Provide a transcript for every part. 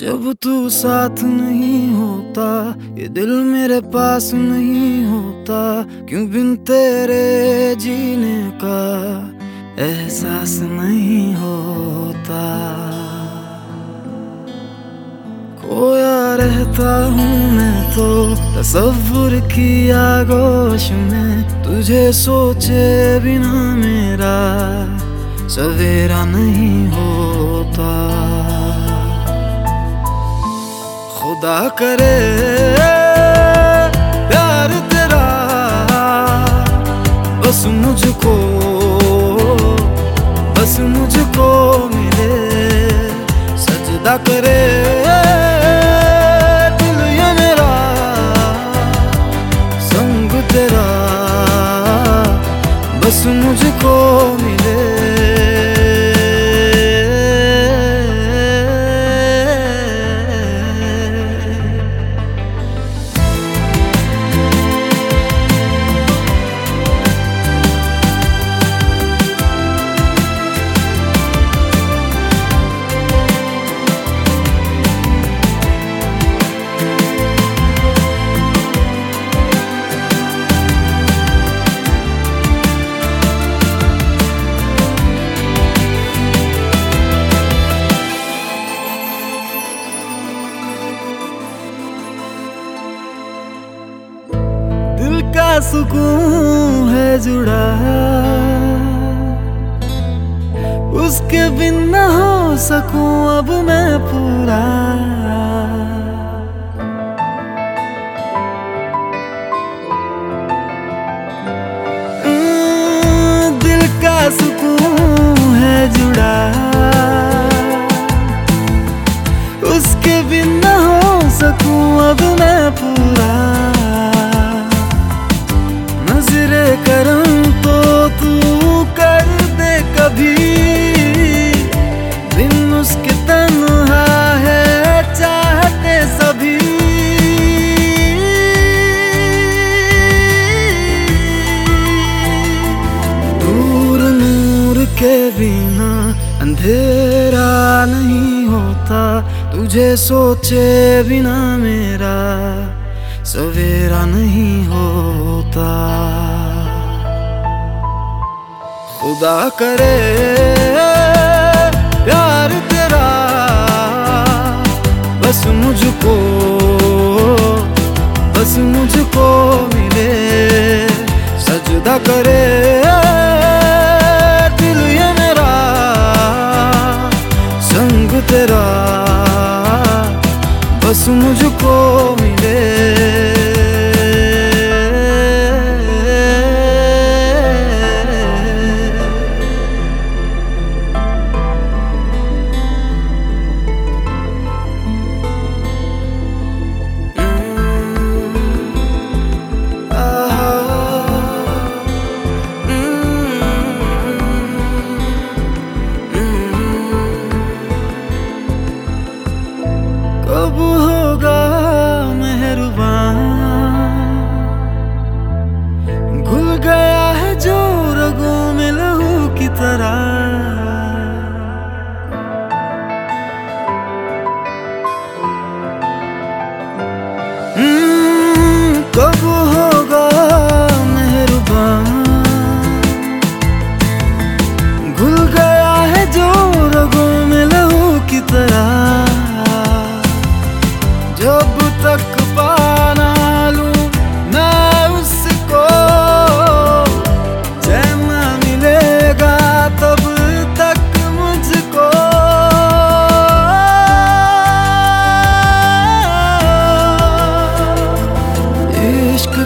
जब तू साथ नहीं होता, ये दिल मेरे पास नहीं होता, क्यों बिन तेरे जीने का एहसास नहीं होता? खोया रहता हूँ मैं तो तस्वुर की आगोश में, तुझे सोचे बिना मेरा सवेरा नहीं होता। खुदा करे प्यार तेरा। बस मुझको बस मुझको मिले सजदा करे। सुकून है जुड़ा। उसके बिन हो सकूँ अब मैं पूरा। करम तो तू कर दे कभी। बिन उसके तन्हा है चाहते सभी। दूर नूर के बिना अंधेरा नहीं होता। तुझे सोचे बिना मेरा सवेरा नहीं होता। खुदा करे, प्यार तेरा। बस मुझको बस मुझको मिले, सजदा करे। दिल ये मेरा, संग तेरा। बस मुझको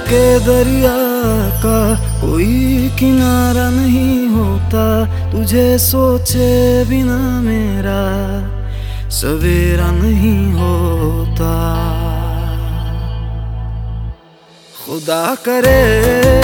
के दरिया का कोई किनारा नहीं होता। तुझे सोचे बिना मेरा सवेरा नहीं होता। खुदा करे